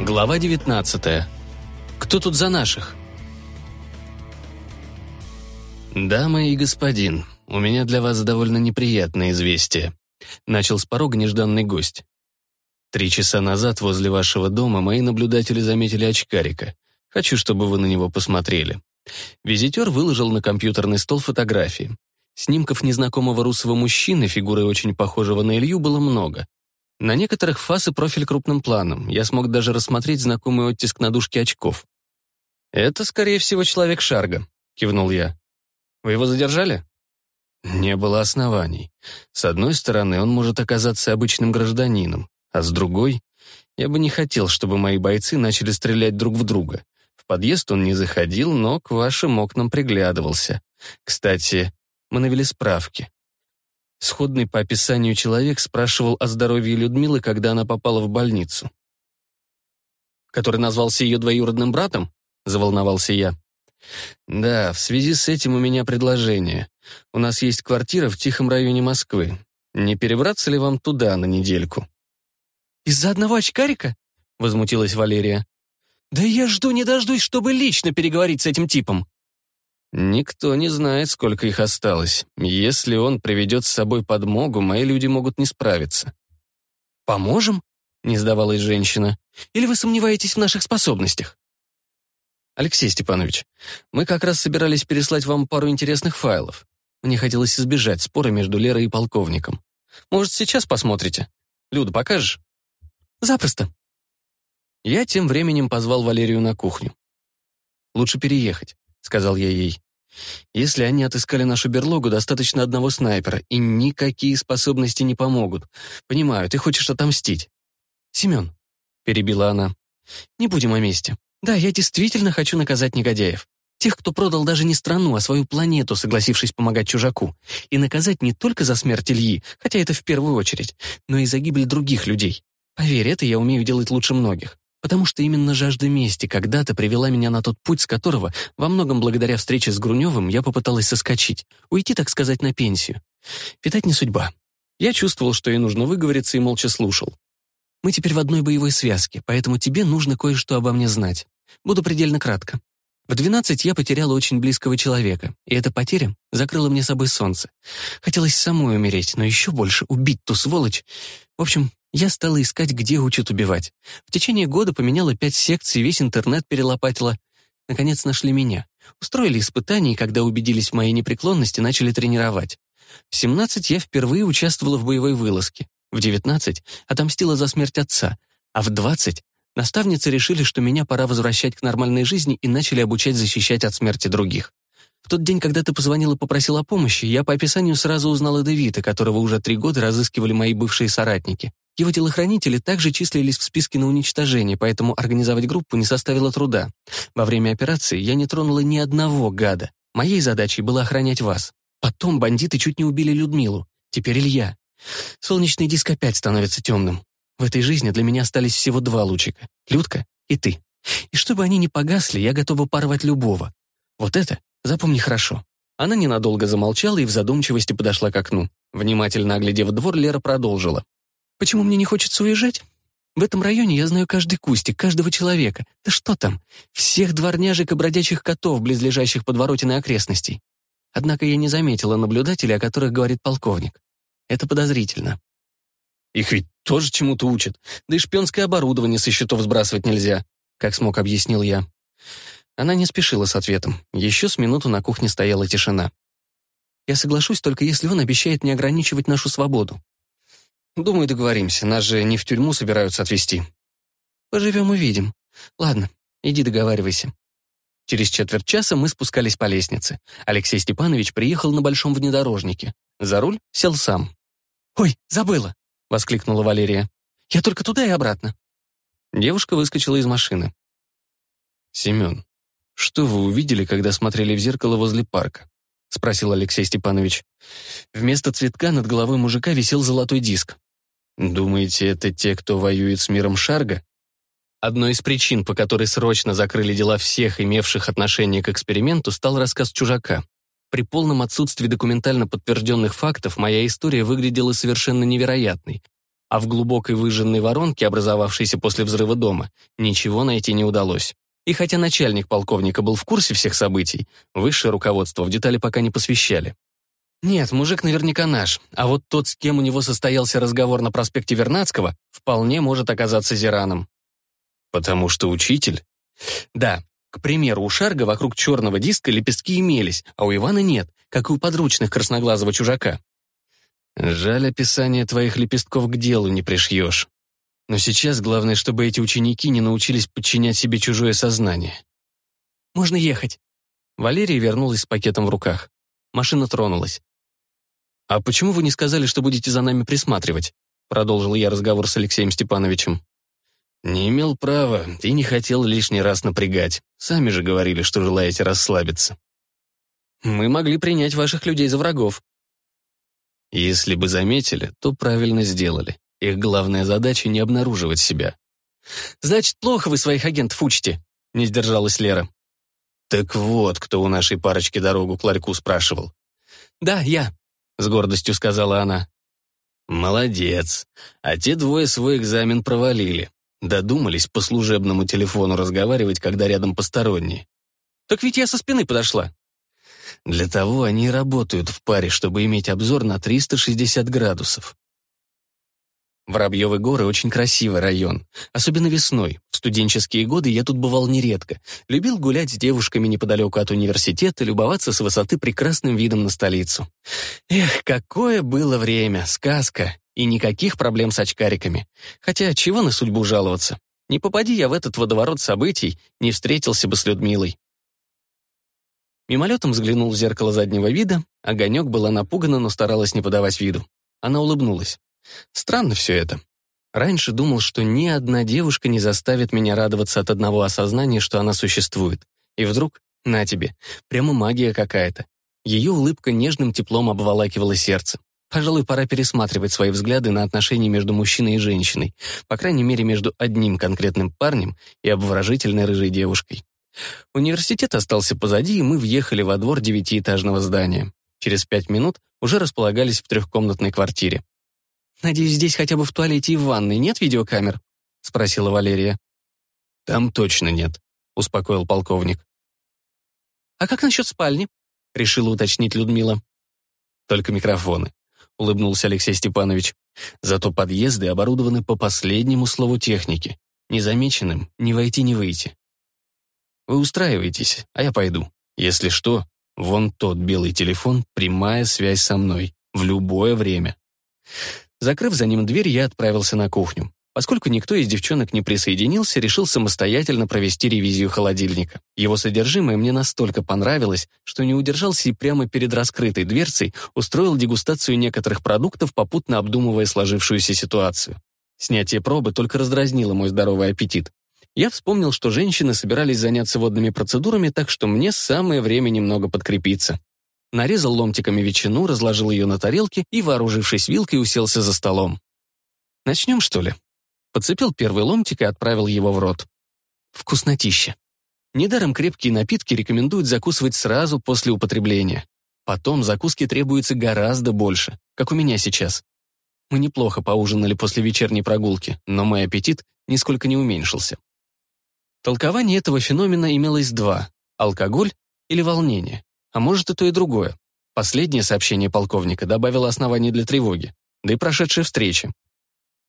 Глава 19. Кто тут за наших? «Дамы и господин, у меня для вас довольно неприятное известие», — начал с порога нежданный гость. «Три часа назад возле вашего дома мои наблюдатели заметили очкарика. Хочу, чтобы вы на него посмотрели». Визитер выложил на компьютерный стол фотографии. Снимков незнакомого русого мужчины, фигурой очень похожего на Илью, было много. На некоторых фас профиль крупным планом. Я смог даже рассмотреть знакомый оттиск на дужке очков. «Это, скорее всего, человек Шарга», — кивнул я. «Вы его задержали?» Не было оснований. С одной стороны, он может оказаться обычным гражданином, а с другой, я бы не хотел, чтобы мои бойцы начали стрелять друг в друга. В подъезд он не заходил, но к вашим окнам приглядывался. Кстати, мы навели справки. Сходный по описанию человек спрашивал о здоровье Людмилы, когда она попала в больницу. «Который назвался ее двоюродным братом?» — заволновался я. «Да, в связи с этим у меня предложение. У нас есть квартира в тихом районе Москвы. Не перебраться ли вам туда на недельку?» «Из-за одного очкарика?» — возмутилась Валерия. «Да я жду не дождусь, чтобы лично переговорить с этим типом». Никто не знает, сколько их осталось. Если он приведет с собой подмогу, мои люди могут не справиться. «Поможем?» — не сдавалась женщина. «Или вы сомневаетесь в наших способностях?» «Алексей Степанович, мы как раз собирались переслать вам пару интересных файлов. Мне хотелось избежать спора между Лерой и полковником. Может, сейчас посмотрите? Люда, покажешь?» «Запросто». Я тем временем позвал Валерию на кухню. «Лучше переехать», — сказал я ей. Если они отыскали нашу берлогу, достаточно одного снайпера, и никакие способности не помогут. Понимаю, ты хочешь отомстить. Семен, — перебила она, — не будем о месте. Да, я действительно хочу наказать негодяев. Тех, кто продал даже не страну, а свою планету, согласившись помогать чужаку. И наказать не только за смерть Ильи, хотя это в первую очередь, но и за гибель других людей. Поверь, это я умею делать лучше многих потому что именно жажда мести когда-то привела меня на тот путь, с которого, во многом благодаря встрече с Груневым, я попыталась соскочить, уйти, так сказать, на пенсию. Питать не судьба. Я чувствовал, что ей нужно выговориться, и молча слушал. Мы теперь в одной боевой связке, поэтому тебе нужно кое-что обо мне знать. Буду предельно кратко. В двенадцать я потеряла очень близкого человека, и эта потеря закрыла мне собой солнце. Хотелось самой умереть, но еще больше убить ту сволочь. В общем, я стала искать, где учат убивать. В течение года поменяла пять секций, весь интернет перелопатила. Наконец нашли меня. Устроили испытания, и когда убедились в моей непреклонности, начали тренировать. В 17 я впервые участвовала в боевой вылазке. В 19 отомстила за смерть отца. А в 20 наставницы решили, что меня пора возвращать к нормальной жизни и начали обучать защищать от смерти других. В тот день, когда ты позвонила и попросила помощи, я по описанию сразу узнала Дэвида, которого уже три года разыскивали мои бывшие соратники. Его телохранители также числились в списке на уничтожение, поэтому организовать группу не составило труда. Во время операции я не тронула ни одного гада. Моей задачей было охранять вас. Потом бандиты чуть не убили Людмилу. Теперь Илья. Солнечный диск опять становится темным. В этой жизни для меня остались всего два лучика. Людка и ты. И чтобы они не погасли, я готова порвать любого. Вот это запомни хорошо. Она ненадолго замолчала и в задумчивости подошла к окну. Внимательно оглядев двор, Лера продолжила. Почему мне не хочется уезжать? В этом районе я знаю каждый кустик, каждого человека. Да что там, всех дворняжек и бродячих котов, близлежащих подворотен и окрестностей. Однако я не заметила наблюдателей, о которых говорит полковник. Это подозрительно. Их ведь тоже чему-то учат. Да и шпионское оборудование со счетов сбрасывать нельзя, как смог объяснил я. Она не спешила с ответом. Еще с минуту на кухне стояла тишина. Я соглашусь только если он обещает не ограничивать нашу свободу. Думаю, договоримся. Нас же не в тюрьму собираются отвезти. Поживем увидим. Ладно, иди договаривайся. Через четверть часа мы спускались по лестнице. Алексей Степанович приехал на большом внедорожнике. За руль сел сам. «Ой, забыла!» — воскликнула Валерия. «Я только туда и обратно». Девушка выскочила из машины. «Семен, что вы увидели, когда смотрели в зеркало возле парка?» — спросил Алексей Степанович. Вместо цветка над головой мужика висел золотой диск. Думаете, это те, кто воюет с миром Шарга? Одной из причин, по которой срочно закрыли дела всех, имевших отношение к эксперименту, стал рассказ чужака. При полном отсутствии документально подтвержденных фактов моя история выглядела совершенно невероятной. а в глубокой выжженной воронке, образовавшейся после взрыва дома, ничего найти не удалось. И хотя начальник полковника был в курсе всех событий, высшее руководство в детали пока не посвящали. Нет, мужик наверняка наш, а вот тот, с кем у него состоялся разговор на проспекте Вернадского, вполне может оказаться Зираном. Потому что учитель? Да, к примеру, у Шарга вокруг черного диска лепестки имелись, а у Ивана нет, как и у подручных красноглазого чужака. Жаль, описание твоих лепестков к делу не пришьешь. Но сейчас главное, чтобы эти ученики не научились подчинять себе чужое сознание. «Можно ехать». Валерия вернулась с пакетом в руках. Машина тронулась. «А почему вы не сказали, что будете за нами присматривать?» Продолжил я разговор с Алексеем Степановичем. «Не имел права и не хотел лишний раз напрягать. Сами же говорили, что желаете расслабиться». «Мы могли принять ваших людей за врагов». «Если бы заметили, то правильно сделали. Их главная задача — не обнаруживать себя». «Значит, плохо вы своих агентов учите», — не сдержалась Лера. «Так вот, кто у нашей парочки дорогу к ларьку спрашивал». «Да, я», — с гордостью сказала она. «Молодец. А те двое свой экзамен провалили. Додумались по служебному телефону разговаривать, когда рядом посторонние. Так ведь я со спины подошла. Для того они и работают в паре, чтобы иметь обзор на 360 градусов. Воробьевы горы — очень красивый район, особенно весной. В студенческие годы я тут бывал нередко. Любил гулять с девушками неподалеку от университета, любоваться с высоты прекрасным видом на столицу. Эх, какое было время, сказка, и никаких проблем с очкариками. Хотя чего на судьбу жаловаться? Не попади я в этот водоворот событий, не встретился бы с Людмилой. Мимолетом взглянул в зеркало заднего вида, огонек была напугана, но старалась не подавать виду. Она улыбнулась. Странно все это. Раньше думал, что ни одна девушка не заставит меня радоваться от одного осознания, что она существует. И вдруг, на тебе, прямо магия какая-то. Ее улыбка нежным теплом обволакивала сердце. Пожалуй, пора пересматривать свои взгляды на отношения между мужчиной и женщиной, по крайней мере, между одним конкретным парнем и обворожительной рыжей девушкой. Университет остался позади, и мы въехали во двор девятиэтажного здания. Через пять минут уже располагались в трехкомнатной квартире. «Надеюсь, здесь хотя бы в туалете и в ванной нет видеокамер?» — спросила Валерия. «Там точно нет», — успокоил полковник. «А как насчет спальни?» — решила уточнить Людмила. «Только микрофоны», — улыбнулся Алексей Степанович. «Зато подъезды оборудованы по последнему слову техники. Незамеченным ни войти, ни выйти. Вы устраиваетесь, а я пойду. Если что, вон тот белый телефон, прямая связь со мной. В любое время». Закрыв за ним дверь, я отправился на кухню. Поскольку никто из девчонок не присоединился, решил самостоятельно провести ревизию холодильника. Его содержимое мне настолько понравилось, что не удержался и прямо перед раскрытой дверцей устроил дегустацию некоторых продуктов, попутно обдумывая сложившуюся ситуацию. Снятие пробы только раздразнило мой здоровый аппетит. Я вспомнил, что женщины собирались заняться водными процедурами, так что мне самое время немного подкрепиться нарезал ломтиками ветчину, разложил ее на тарелке и, вооружившись вилкой, уселся за столом. «Начнем, что ли?» Подцепил первый ломтик и отправил его в рот. Вкуснотища. Недаром крепкие напитки рекомендуют закусывать сразу после употребления. Потом закуски требуется гораздо больше, как у меня сейчас. Мы неплохо поужинали после вечерней прогулки, но мой аппетит нисколько не уменьшился. Толкование этого феномена имелось два – алкоголь или волнение. А может, и то, и другое. Последнее сообщение полковника добавило оснований для тревоги, да и прошедшие встречи.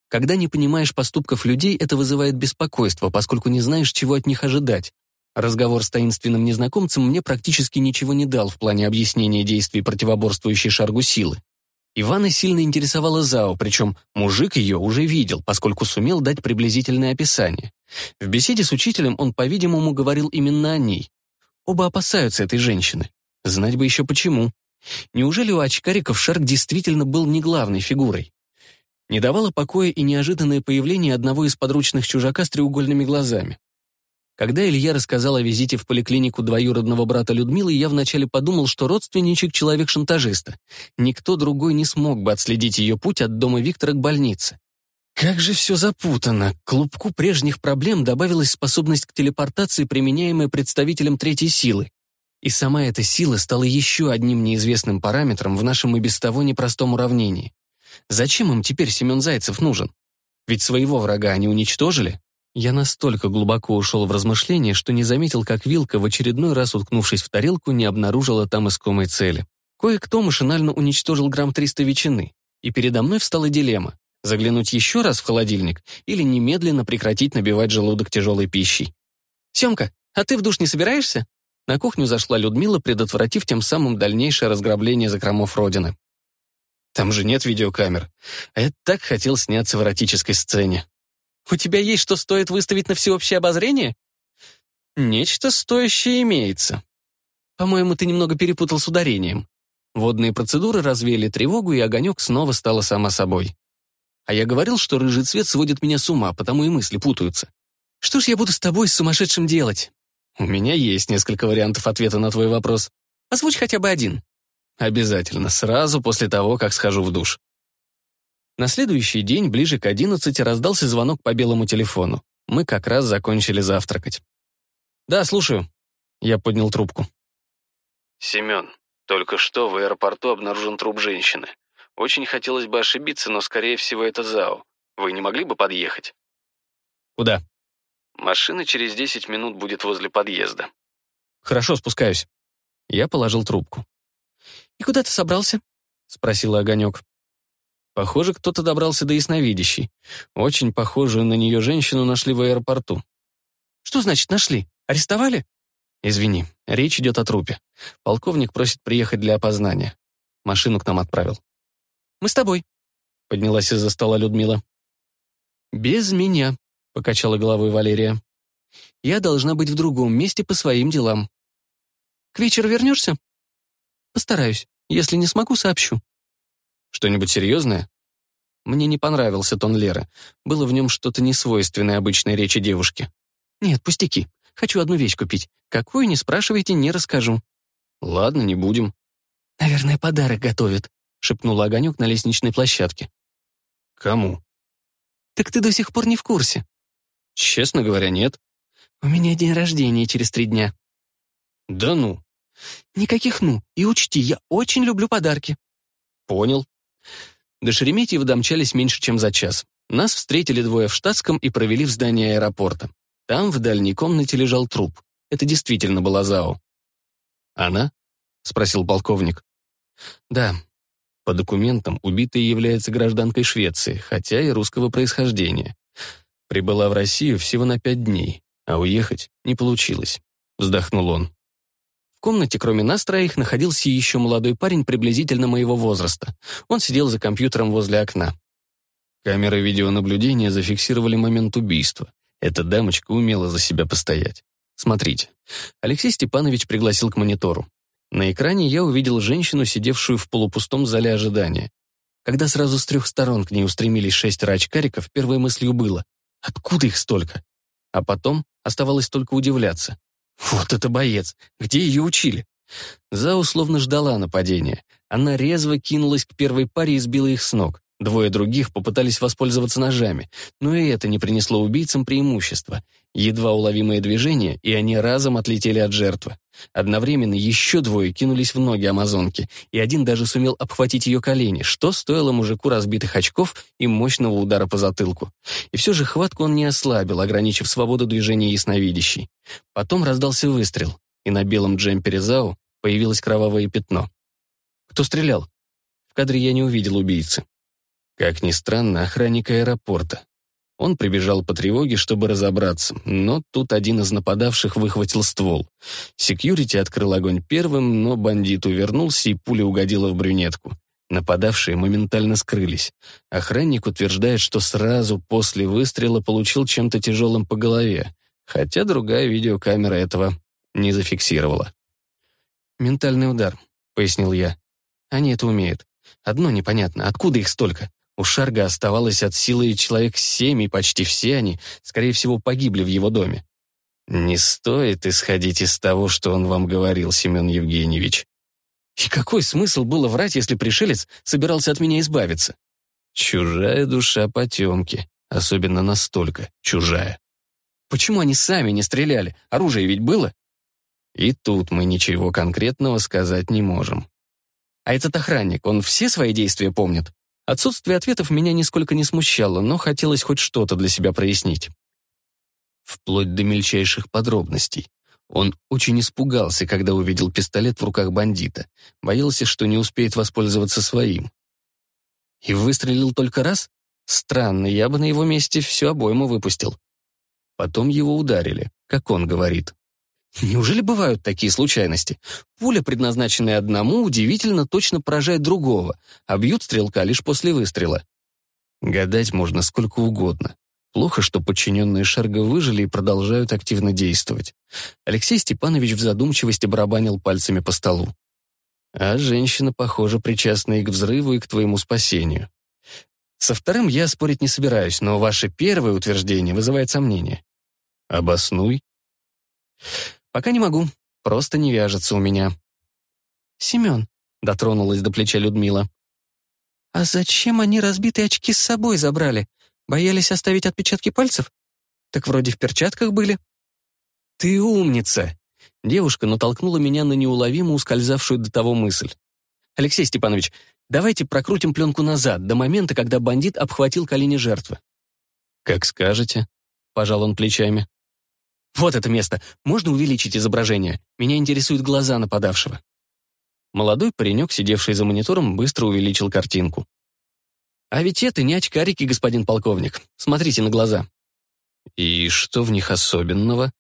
Когда не понимаешь поступков людей, это вызывает беспокойство, поскольку не знаешь, чего от них ожидать. Разговор с таинственным незнакомцем мне практически ничего не дал в плане объяснения действий противоборствующей шаргу силы. Ивана сильно интересовала Зао, причем мужик ее уже видел, поскольку сумел дать приблизительное описание. В беседе с учителем он, по-видимому, говорил именно о ней. Оба опасаются этой женщины. Знать бы еще почему. Неужели у очкариков Шарк действительно был не главной фигурой? Не давало покоя и неожиданное появление одного из подручных чужака с треугольными глазами. Когда Илья рассказал о визите в поликлинику двоюродного брата Людмилы, я вначале подумал, что родственничек — человек-шантажиста. Никто другой не смог бы отследить ее путь от дома Виктора к больнице. Как же все запутано. К клубку прежних проблем добавилась способность к телепортации, применяемая представителем третьей силы. И сама эта сила стала еще одним неизвестным параметром в нашем и без того непростом уравнении. Зачем им теперь Семен Зайцев нужен? Ведь своего врага они уничтожили. Я настолько глубоко ушел в размышления, что не заметил, как вилка, в очередной раз уткнувшись в тарелку, не обнаружила там искомой цели. Кое-кто машинально уничтожил грамм 300 ветчины, и передо мной встала дилемма — заглянуть еще раз в холодильник или немедленно прекратить набивать желудок тяжелой пищей. «Семка, а ты в душ не собираешься?» На кухню зашла Людмила, предотвратив тем самым дальнейшее разграбление закромов Родины. «Там же нет видеокамер. А я так хотел сняться в эротической сцене». «У тебя есть что стоит выставить на всеобщее обозрение?» «Нечто стоящее имеется». «По-моему, ты немного перепутал с ударением». Водные процедуры развеяли тревогу, и огонек снова стало само собой. А я говорил, что рыжий цвет сводит меня с ума, потому и мысли путаются. Что ж я буду с тобой с сумасшедшим делать? У меня есть несколько вариантов ответа на твой вопрос. Озвучь хотя бы один. Обязательно, сразу после того, как схожу в душ. На следующий день, ближе к одиннадцати, раздался звонок по белому телефону. Мы как раз закончили завтракать. «Да, слушаю». Я поднял трубку. «Семен, только что в аэропорту обнаружен труп женщины. Очень хотелось бы ошибиться, но, скорее всего, это ЗАО. Вы не могли бы подъехать?» «Куда?» Машина через 10 минут будет возле подъезда. Хорошо, спускаюсь. Я положил трубку. «И куда ты собрался?» — спросила Огонек. Похоже, кто-то добрался до ясновидящей. Очень похожую на нее женщину нашли в аэропорту. «Что значит нашли? Арестовали?» «Извини, речь идет о трупе. Полковник просит приехать для опознания. Машину к нам отправил». «Мы с тобой», — поднялась из-за стола Людмила. «Без меня», покачала головой Валерия. Я должна быть в другом месте по своим делам. К вечеру вернешься? Постараюсь. Если не смогу, сообщу. Что-нибудь серьезное? Мне не понравился тон Леры. Было в нем что-то несвойственное обычной речи девушки. Нет, пустяки. Хочу одну вещь купить. Какую, не спрашивайте, не расскажу. Ладно, не будем. Наверное, подарок готовят, шепнула Огонек на лестничной площадке. Кому? Так ты до сих пор не в курсе. Честно говоря, нет. У меня день рождения через три дня. Да ну. Никаких «ну». И учти, я очень люблю подарки. Понял. До Шереметьево домчались меньше, чем за час. Нас встретили двое в штатском и провели в здание аэропорта. Там в дальней комнате лежал труп. Это действительно была ЗАО. «Она?» — спросил полковник. «Да. По документам убитая является гражданкой Швеции, хотя и русского происхождения. Прибыла в Россию всего на пять дней, а уехать не получилось. Вздохнул он. В комнате, кроме нас троих, находился еще молодой парень приблизительно моего возраста. Он сидел за компьютером возле окна. Камеры видеонаблюдения зафиксировали момент убийства. Эта дамочка умела за себя постоять. Смотрите. Алексей Степанович пригласил к монитору. На экране я увидел женщину, сидевшую в полупустом зале ожидания. Когда сразу с трех сторон к ней устремились шестеро очкариков, первой мыслью было Откуда их столько? А потом оставалось только удивляться. Вот это боец! Где ее учили? За условно ждала нападения. Она резво кинулась к первой паре и сбила их с ног. Двое других попытались воспользоваться ножами, но и это не принесло убийцам преимущества. Едва уловимое движение, и они разом отлетели от жертвы. Одновременно еще двое кинулись в ноги амазонки, и один даже сумел обхватить ее колени, что стоило мужику разбитых очков и мощного удара по затылку. И все же хватку он не ослабил, ограничив свободу движения ясновидящей. Потом раздался выстрел, и на белом джемпере Зау появилось кровавое пятно. Кто стрелял? В кадре я не увидел убийцы. Как ни странно, охранник аэропорта. Он прибежал по тревоге, чтобы разобраться, но тут один из нападавших выхватил ствол. Секьюрити открыл огонь первым, но бандит увернулся, и пуля угодила в брюнетку. Нападавшие моментально скрылись. Охранник утверждает, что сразу после выстрела получил чем-то тяжелым по голове, хотя другая видеокамера этого не зафиксировала. «Ментальный удар», — пояснил я. «Они это умеют. Одно непонятно, откуда их столько? У Шарга оставалось от силы человек семь, и почти все они, скорее всего, погибли в его доме. «Не стоит исходить из того, что он вам говорил, Семен Евгеньевич». И какой смысл было врать, если пришелец собирался от меня избавиться? Чужая душа потемки, особенно настолько чужая. Почему они сами не стреляли? Оружие ведь было? И тут мы ничего конкретного сказать не можем. А этот охранник, он все свои действия помнит? Отсутствие ответов меня нисколько не смущало, но хотелось хоть что-то для себя прояснить. Вплоть до мельчайших подробностей. Он очень испугался, когда увидел пистолет в руках бандита. Боялся, что не успеет воспользоваться своим. И выстрелил только раз? Странно, я бы на его месте всю обойму выпустил. Потом его ударили, как он говорит. Неужели бывают такие случайности? Пуля, предназначенная одному, удивительно точно поражает другого, а бьют стрелка лишь после выстрела. Гадать можно сколько угодно. Плохо, что подчиненные Шарга выжили и продолжают активно действовать. Алексей Степанович в задумчивости барабанил пальцами по столу. А женщина, похоже, причастна и к взрыву, и к твоему спасению. Со вторым я спорить не собираюсь, но ваше первое утверждение вызывает сомнения. Обоснуй. Пока не могу, просто не вяжется у меня. Семен, дотронулась до плеча Людмила. А зачем они разбитые очки с собой забрали? Боялись оставить отпечатки пальцев? Так вроде в перчатках были. Ты умница! Девушка натолкнула меня на неуловимо ускользавшую до того мысль. Алексей Степанович, давайте прокрутим пленку назад, до момента, когда бандит обхватил колени жертвы. Как скажете, пожал он плечами. Вот это место. Можно увеличить изображение? Меня интересуют глаза нападавшего. Молодой паренек, сидевший за монитором, быстро увеличил картинку. А ведь это не очкарики, господин полковник. Смотрите на глаза. И что в них особенного?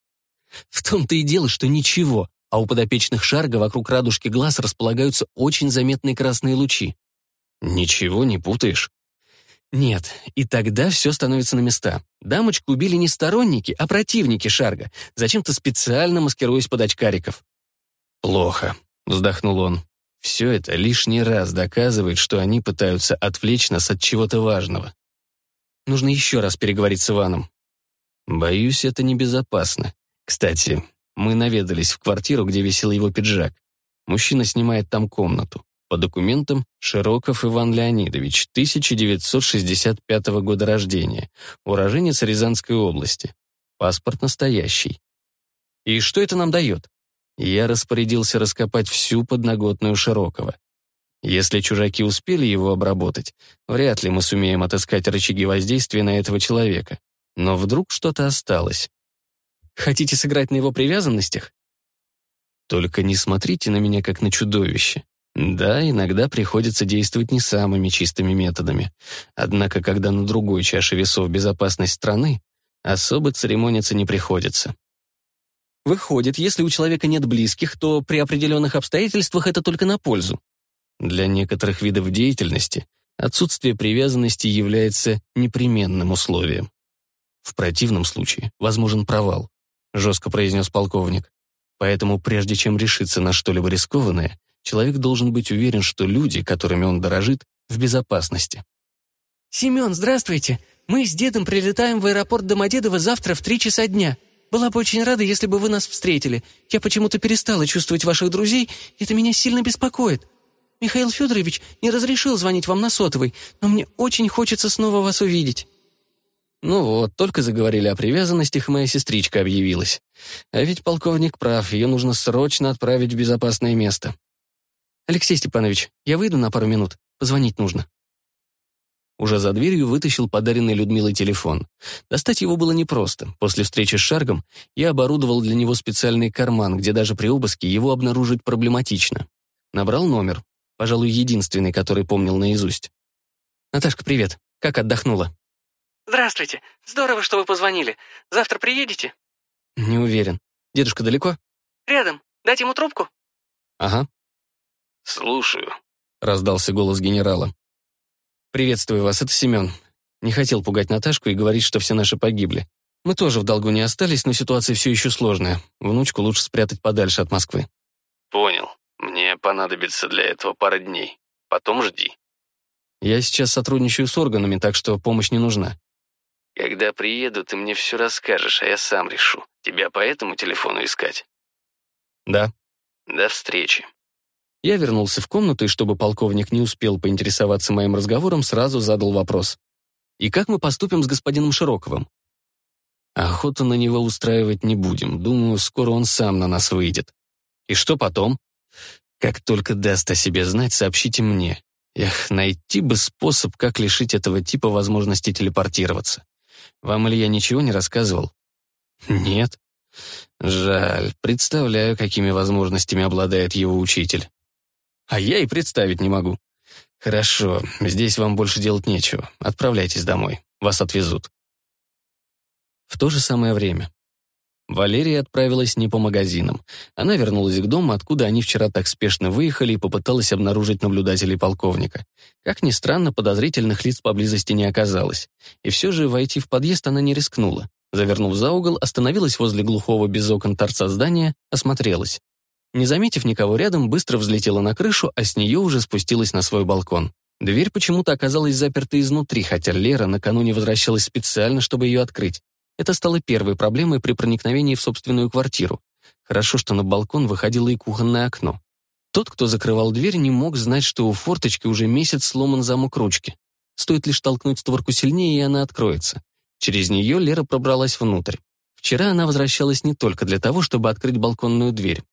В том-то и дело, что ничего, а у подопечных Шарга вокруг радужки глаз располагаются очень заметные красные лучи. Ничего не путаешь? Нет, и тогда все становится на места. Дамочку убили не сторонники, а противники Шарга, зачем-то специально маскируясь под очкариков. «Плохо», — вздохнул он. «Все это лишний раз доказывает, что они пытаются отвлечь нас от чего-то важного. Нужно еще раз переговорить с Иваном». «Боюсь, это небезопасно. Кстати, мы наведались в квартиру, где висел его пиджак. Мужчина снимает там комнату. По документам Широков Иван Леонидович, 1965 года рождения, уроженец Рязанской области. Паспорт настоящий. И что это нам дает? Я распорядился раскопать всю подноготную Широкова. Если чужаки успели его обработать, вряд ли мы сумеем отыскать рычаги воздействия на этого человека. Но вдруг что-то осталось. Хотите сыграть на его привязанностях? Только не смотрите на меня как на чудовище. Да, иногда приходится действовать не самыми чистыми методами. Однако, когда на другой чаше весов безопасность страны, особо церемониться не приходится. Выходит, если у человека нет близких, то при определенных обстоятельствах это только на пользу. Для некоторых видов деятельности отсутствие привязанности является непременным условием. В противном случае возможен провал, жестко произнес полковник. Поэтому прежде чем решиться на что-либо рискованное, Человек должен быть уверен, что люди, которыми он дорожит, в безопасности. «Семен, здравствуйте. Мы с дедом прилетаем в аэропорт Домодедово завтра в три часа дня. Была бы очень рада, если бы вы нас встретили. Я почему-то перестала чувствовать ваших друзей, и это меня сильно беспокоит. Михаил Федорович не разрешил звонить вам на сотовый, но мне очень хочется снова вас увидеть». Ну вот, только заговорили о привязанностях, моя сестричка объявилась. А ведь полковник прав, ее нужно срочно отправить в безопасное место. «Алексей Степанович, я выйду на пару минут. Позвонить нужно». Уже за дверью вытащил подаренный Людмилой телефон. Достать его было непросто. После встречи с Шаргом я оборудовал для него специальный карман, где даже при обыске его обнаружить проблематично. Набрал номер. Пожалуй, единственный, который помнил наизусть. «Наташка, привет. Как отдохнула?» «Здравствуйте. Здорово, что вы позвонили. Завтра приедете?» «Не уверен. Дедушка далеко?» «Рядом. Дать ему трубку?» «Ага. «Слушаю», — раздался голос генерала. «Приветствую вас, это Семен. Не хотел пугать Наташку и говорить, что все наши погибли. Мы тоже в долгу не остались, но ситуация все еще сложная. Внучку лучше спрятать подальше от Москвы». «Понял. Мне понадобится для этого пара дней. Потом жди». «Я сейчас сотрудничаю с органами, так что помощь не нужна». «Когда приеду, ты мне все расскажешь, а я сам решу. Тебя по этому телефону искать?» «Да». «До встречи». Я вернулся в комнату, и чтобы полковник не успел поинтересоваться моим разговором, сразу задал вопрос. «И как мы поступим с господином Широковым?» «Охоту на него устраивать не будем. Думаю, скоро он сам на нас выйдет». «И что потом?» «Как только даст о себе знать, сообщите мне. Эх, найти бы способ, как лишить этого типа возможности телепортироваться. Вам Илья ничего не рассказывал? Нет. Жаль, представляю, какими возможностями обладает его учитель. А я и представить не могу. Хорошо, здесь вам больше делать нечего. Отправляйтесь домой. Вас отвезут. В то же самое время. Валерия отправилась не по магазинам. Она вернулась к дому, откуда они вчера так спешно выехали и попыталась обнаружить наблюдателей полковника. Как ни странно, подозрительных лиц поблизости не оказалось. И все же войти в подъезд она не рискнула. Завернув за угол, остановилась возле глухого без окон торца здания, осмотрелась. Не заметив никого рядом, быстро взлетела на крышу, а с нее уже спустилась на свой балкон. Дверь почему-то оказалась заперта изнутри, хотя Лера накануне возвращалась специально, чтобы ее открыть. Это стало первой проблемой при проникновении в собственную квартиру. Хорошо, что на балкон выходило и кухонное окно. Тот, кто закрывал дверь, не мог знать, что у форточки уже месяц сломан замок ручки. Стоит лишь толкнуть створку сильнее, и она откроется. Через нее Лера пробралась внутрь. Вчера она возвращалась не только для того, чтобы открыть балконную дверь.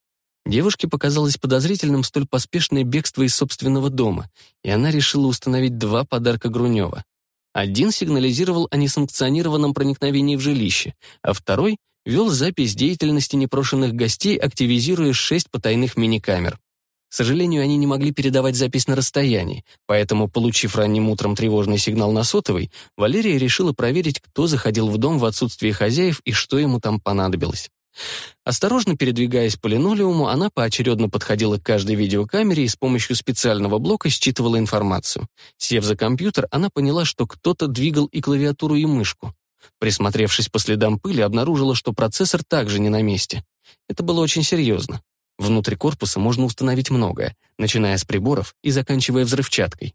Девушке показалось подозрительным столь поспешное бегство из собственного дома, и она решила установить два подарка Грунева. Один сигнализировал о несанкционированном проникновении в жилище, а второй вел запись деятельности непрошенных гостей, активизируя шесть потайных мини-камер. К сожалению, они не могли передавать запись на расстоянии, поэтому, получив ранним утром тревожный сигнал на сотовый, Валерия решила проверить, кто заходил в дом в отсутствие хозяев и что ему там понадобилось. Осторожно передвигаясь по линолеуму, она поочередно подходила к каждой видеокамере и с помощью специального блока считывала информацию. Сев за компьютер, она поняла, что кто-то двигал и клавиатуру, и мышку. Присмотревшись по следам пыли, обнаружила, что процессор также не на месте. Это было очень серьезно. Внутри корпуса можно установить многое, начиная с приборов и заканчивая взрывчаткой.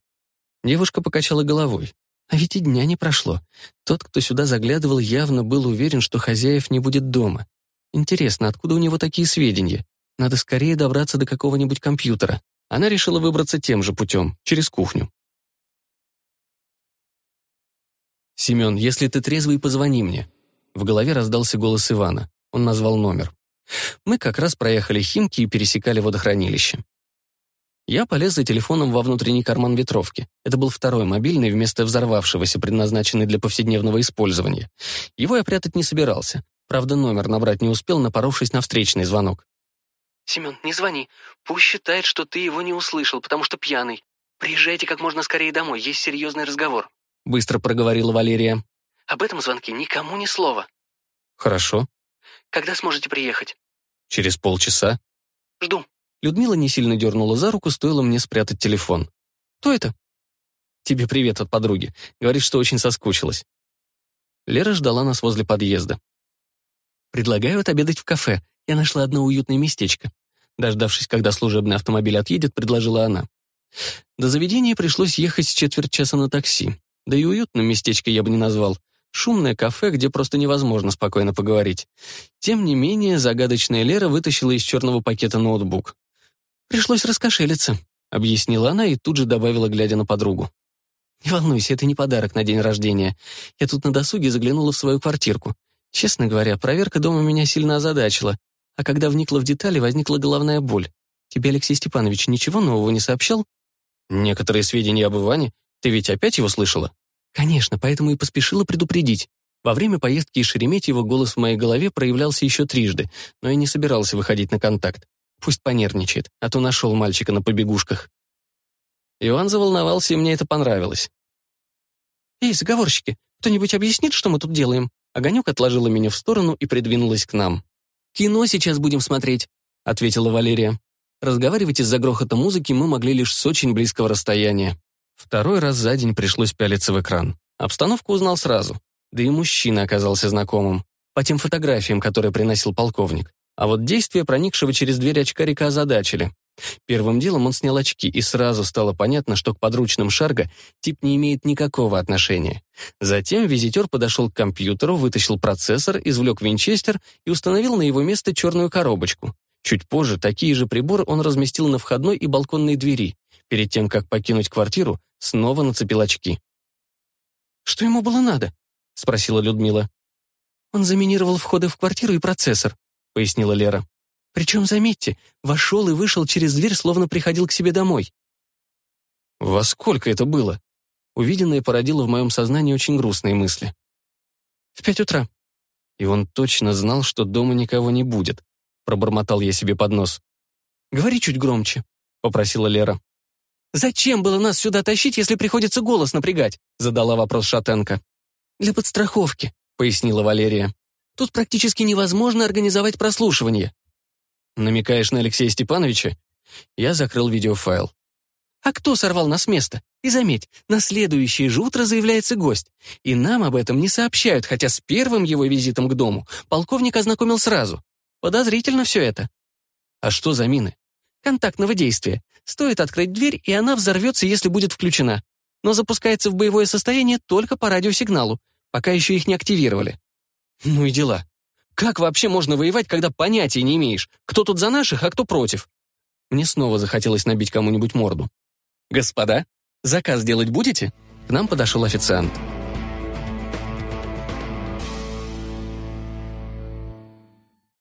Девушка покачала головой. А ведь и дня не прошло. Тот, кто сюда заглядывал, явно был уверен, что хозяев не будет дома. Интересно, откуда у него такие сведения? Надо скорее добраться до какого-нибудь компьютера. Она решила выбраться тем же путем, через кухню. «Семен, если ты трезвый, позвони мне». В голове раздался голос Ивана. Он назвал номер. Мы как раз проехали Химки и пересекали водохранилище. Я полез за телефоном во внутренний карман ветровки. Это был второй мобильный вместо взорвавшегося, предназначенный для повседневного использования. Его я прятать не собирался. Правда, номер набрать не успел, напоровшись на встречный звонок. «Семен, не звони. Пусть считает, что ты его не услышал, потому что пьяный. Приезжайте как можно скорее домой, есть серьезный разговор», — быстро проговорила Валерия. «Об этом звонке никому ни слова». «Хорошо». «Когда сможете приехать?» «Через полчаса». «Жду». Людмила не сильно дернула за руку, стоило мне спрятать телефон. «Кто это?» «Тебе привет от подруги. Говорит, что очень соскучилась». Лера ждала нас возле подъезда. Предлагаю отобедать в кафе. Я нашла одно уютное местечко». Дождавшись, когда служебный автомобиль отъедет, предложила она. До заведения пришлось ехать с четверть часа на такси. Да и уютным местечко я бы не назвал. Шумное кафе, где просто невозможно спокойно поговорить. Тем не менее, загадочная Лера вытащила из черного пакета ноутбук. «Пришлось раскошелиться», — объяснила она и тут же добавила, глядя на подругу. «Не волнуйся, это не подарок на день рождения. Я тут на досуге заглянула в свою квартирку. Честно говоря, проверка дома меня сильно озадачила, а когда вникла в детали, возникла головная боль. Тебе Алексей Степанович ничего нового не сообщал? Некоторые сведения об Иване. Ты ведь опять его слышала? Конечно, поэтому и поспешила предупредить. Во время поездки из Шереметьево голос в моей голове проявлялся еще трижды, но я не собирался выходить на контакт. Пусть понервничает, а то нашел мальчика на побегушках. Иван заволновался, и мне это понравилось. «Эй, заговорщики, кто-нибудь объяснит, что мы тут делаем?» Огонек отложила меня в сторону и придвинулась к нам. «Кино сейчас будем смотреть», — ответила Валерия. Разговаривать из-за грохота музыки мы могли лишь с очень близкого расстояния. Второй раз за день пришлось пялиться в экран. Обстановку узнал сразу. Да и мужчина оказался знакомым. По тем фотографиям, которые приносил полковник. А вот действия проникшего через дверь очкарика озадачили. Первым делом он снял очки, и сразу стало понятно, что к подручным Шарга тип не имеет никакого отношения. Затем визитер подошел к компьютеру, вытащил процессор, извлек винчестер и установил на его место черную коробочку. Чуть позже такие же приборы он разместил на входной и балконной двери. Перед тем, как покинуть квартиру, снова нацепил очки. «Что ему было надо?» — спросила Людмила. «Он заминировал входы в квартиру и процессор», — пояснила Лера. Причем, заметьте, вошел и вышел через дверь, словно приходил к себе домой. Во сколько это было? Увиденное породило в моем сознании очень грустные мысли. В пять утра. И он точно знал, что дома никого не будет. Пробормотал я себе под нос. «Говори чуть громче», — попросила Лера. «Зачем было нас сюда тащить, если приходится голос напрягать?» — задала вопрос Шатенко. «Для подстраховки», — пояснила Валерия. «Тут практически невозможно организовать прослушивание». «Намекаешь на Алексея Степановича?» Я закрыл видеофайл. «А кто сорвал нас с места? И заметь, на следующее же утро заявляется гость. И нам об этом не сообщают, хотя с первым его визитом к дому полковник ознакомил сразу. Подозрительно все это». «А что за мины?» «Контактного действия. Стоит открыть дверь, и она взорвется, если будет включена. Но запускается в боевое состояние только по радиосигналу, пока еще их не активировали». «Ну и дела. Как вообще можно воевать, когда понятия не имеешь, кто тут за наших, а кто против?» Мне снова захотелось набить кому-нибудь морду. «Господа, заказ делать будете?» К нам подошел официант.